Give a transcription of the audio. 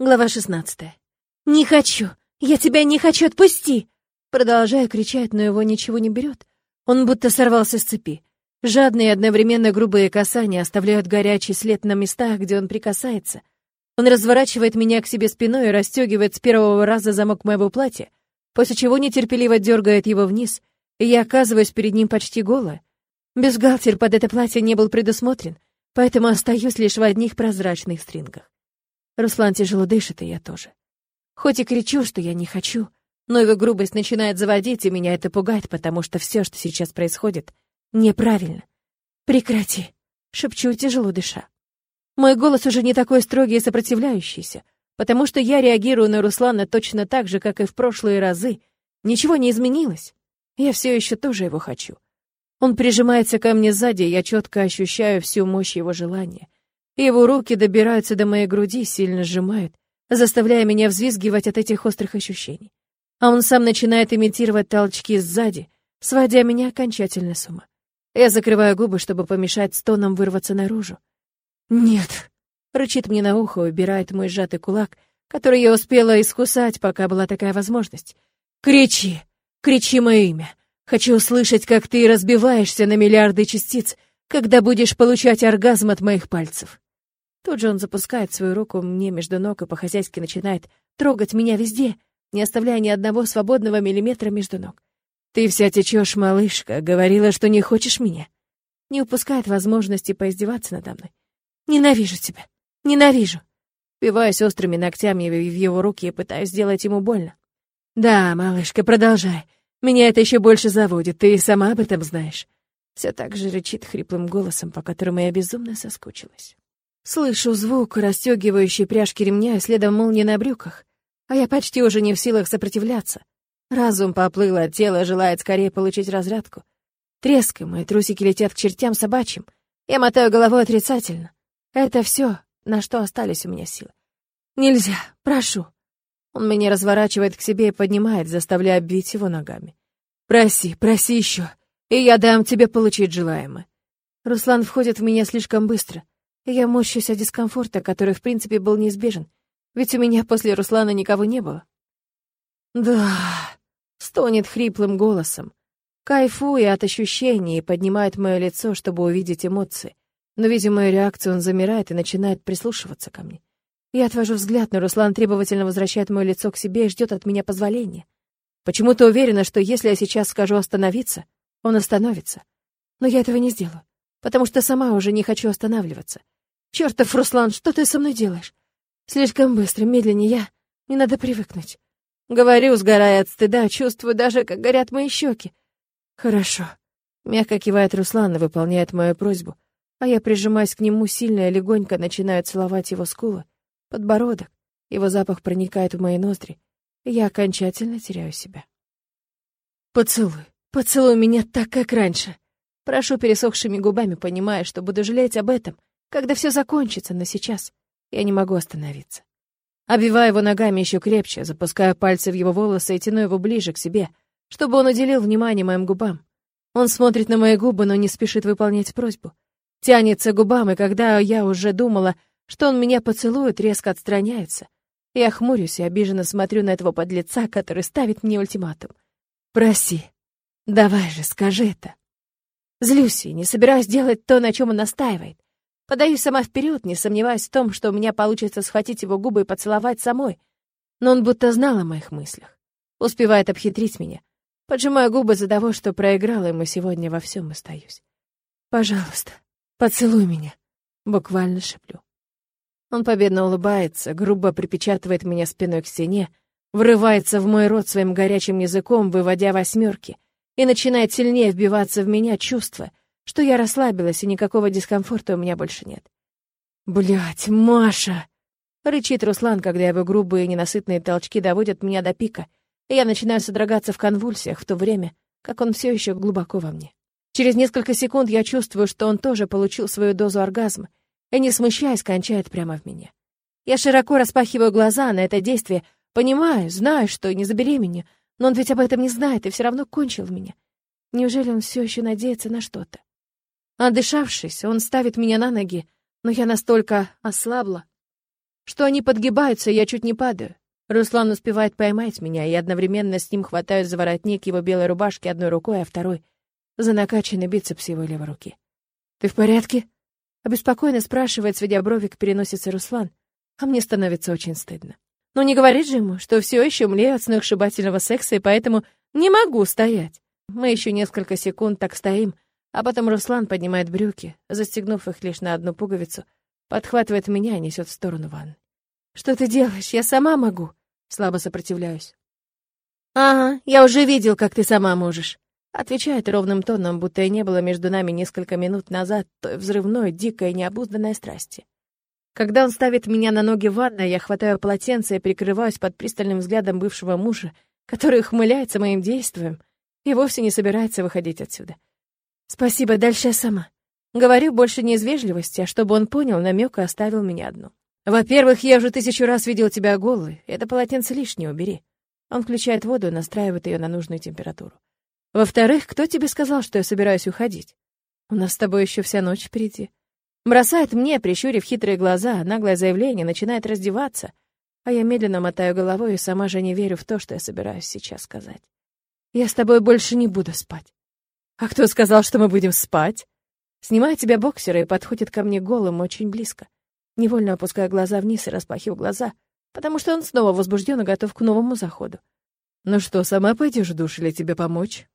Глава 16. «Не хочу! Я тебя не хочу! Отпусти!» Продолжаю кричать, но его ничего не берет. Он будто сорвался с цепи. Жадные одновременно грубые касания оставляют горячий след на местах, где он прикасается. Он разворачивает меня к себе спиной и расстегивает с первого раза замок моего платья, после чего нетерпеливо дергает его вниз, и я оказываюсь перед ним почти голая. Бюстгальтер под это платье не был предусмотрен, поэтому остаюсь лишь в одних прозрачных стрингах. Руслан тяжело дышит, и я тоже. Хоть и кричу, что я не хочу, но его грубость начинает заводить, и меня это пугает, потому что все, что сейчас происходит, неправильно. «Прекрати!» — шепчу, тяжело дыша. Мой голос уже не такой строгий и сопротивляющийся, потому что я реагирую на Руслана точно так же, как и в прошлые разы. Ничего не изменилось. Я все еще тоже его хочу. Он прижимается ко мне сзади, и я четко ощущаю всю мощь его желания. Его руки добираются до моей груди, сильно сжимают, заставляя меня взвизгивать от этих острых ощущений. А он сам начинает имитировать толчки сзади, сводя меня окончательно с ума. Я закрываю губы, чтобы помешать стонам вырваться наружу. «Нет!» — рычит мне на ухо, убирает мой сжатый кулак, который я успела искусать, пока была такая возможность. «Кричи! Кричи мое имя! Хочу услышать, как ты разбиваешься на миллиарды частиц, когда будешь получать оргазм от моих пальцев!» Тут же он запускает свою руку мне между ног и по-хозяйски начинает трогать меня везде, не оставляя ни одного свободного миллиметра между ног. «Ты вся течешь, малышка, говорила, что не хочешь меня». Не упускает возможности поиздеваться надо мной. «Ненавижу тебя! Ненавижу!» Впиваюсь острыми ногтями в его руки и пытаюсь сделать ему больно. «Да, малышка, продолжай. Меня это еще больше заводит, ты и сама об этом знаешь». Все так же рычит хриплым голосом, по которому я безумно соскучилась. Слышу звук, расстегивающий пряжки ремня и следом молнии на брюках, а я почти уже не в силах сопротивляться. Разум поплыл от тела, желает скорее получить разрядку. Треск, мои трусики летят к чертям собачьим. Я мотаю головой отрицательно. Это все, на что остались у меня силы. Нельзя, прошу. Он меня разворачивает к себе и поднимает, заставляя обвить его ногами. Проси, проси еще, и я дам тебе получить желаемое. Руслан входит в меня слишком быстро. Я морщусь от дискомфорта, который, в принципе, был неизбежен, ведь у меня после Руслана никого не было. «Да...» — стонет хриплым голосом. Кайфуя от ощущений и поднимает мое лицо, чтобы увидеть эмоции. Но, видя мою реакцию, он замирает и начинает прислушиваться ко мне. Я отвожу взгляд, но Руслан требовательно возвращает мое лицо к себе и ждет от меня позволения. Почему-то уверена, что если я сейчас скажу остановиться, он остановится. Но я этого не сделаю, потому что сама уже не хочу останавливаться. Чертов Руслан, что ты со мной делаешь? Слишком быстро, медленнее я. Не надо привыкнуть. Говорю, сгорая от стыда, чувствую даже, как горят мои щеки. Хорошо. Мягко кивает Руслан и выполняет мою просьбу, а я прижимаюсь к нему сильно и легонько начинаю целовать его скулы, подбородок. Его запах проникает в мои ноздри, и я окончательно теряю себя. Поцелуй. Поцелуй меня так, как раньше. Прошу пересохшими губами, понимая, что буду жалеть об этом, когда все закончится, но сейчас я не могу остановиться. Обвиваю его ногами еще крепче, запуская пальцы в его волосы и тяну его ближе к себе, чтобы он уделил внимание моим губам. Он смотрит на мои губы, но не спешит выполнять просьбу. Тянется к губам, и когда я уже думала, что он меня поцелует, резко отстраняется. Я хмурюсь и обиженно смотрю на этого подлеца, который ставит мне ультиматум. «Проси. Давай же, скажи это». Злюсь и не собираюсь делать то, на чем он настаивает. Подаюсь сама вперед, не сомневаясь в том, что у меня получится схватить его губы и поцеловать самой. Но он будто знал о моих мыслях. Успевает обхитрить меня. Поджимаю губы за того, что проиграла ему сегодня во всем остаюсь. «Пожалуйста, поцелуй меня», — буквально шеплю. Он победно улыбается, грубо припечатывает меня спиной к стене, врывается в мой рот своим горячим языком, выводя восьмерки, и начинает сильнее вбиваться в меня чувства, что я расслабилась, и никакого дискомфорта у меня больше нет. Блять, Маша!» — рычит Руслан, когда его грубые ненасытные толчки доводят меня до пика, и я начинаю содрогаться в конвульсиях в то время, как он все еще глубоко во мне. Через несколько секунд я чувствую, что он тоже получил свою дозу оргазма, и, не смущаясь, кончает прямо в меня. Я широко распахиваю глаза на это действие, понимаю, знаю, что не забеременю, но он ведь об этом не знает и все равно кончил меня. Неужели он все еще надеется на что-то? Отдышавшись, он ставит меня на ноги, но я настолько ослабла, что они подгибаются, и я чуть не падаю. Руслан успевает поймать меня, и одновременно с ним хватают за воротник его белой рубашки одной рукой, а второй — за накачанный бицепс его левой руки. «Ты в порядке?» — обеспокоенно спрашивает, сведя брови к Руслан, а мне становится очень стыдно. Но не говорит же ему, что все еще млею от сногсшибательного секса, и поэтому не могу стоять. Мы еще несколько секунд так стоим, а потом Руслан поднимает брюки, застегнув их лишь на одну пуговицу, подхватывает меня и несет в сторону ванны. «Что ты делаешь? Я сама могу!» Слабо сопротивляюсь. «Ага, я уже видел, как ты сама можешь», — отвечает ровным тоном, будто и не было между нами несколько минут назад той взрывной, дикой, необузданной страсти. Когда он ставит меня на ноги в ванной, я хватаю полотенце и прикрываюсь под пристальным взглядом бывшего мужа, который ухмыляется моим действием и вовсе не собирается выходить отсюда. «Спасибо, дальше я сама». Говорю больше не из вежливости, а чтобы он понял намек и оставил меня одну. «Во-первых, я уже тысячу раз видел тебя голой. Это полотенце лишнее убери». Он включает воду и настраивает ее на нужную температуру. «Во-вторых, кто тебе сказал, что я собираюсь уходить? У нас с тобой еще вся ночь впереди». Бросает мне, прищурив хитрые глаза, наглое заявление, начинает раздеваться, а я медленно мотаю головой и сама же не верю в то, что я собираюсь сейчас сказать. «Я с тобой больше не буду спать». «А кто сказал, что мы будем спать?» Снимает тебя боксера и подходит ко мне голым очень близко. Невольно опуская глаза вниз и распахиваю глаза, потому что он снова возбужден и готов к новому заходу. «Ну что, сама пойдешь в душ или тебе помочь?»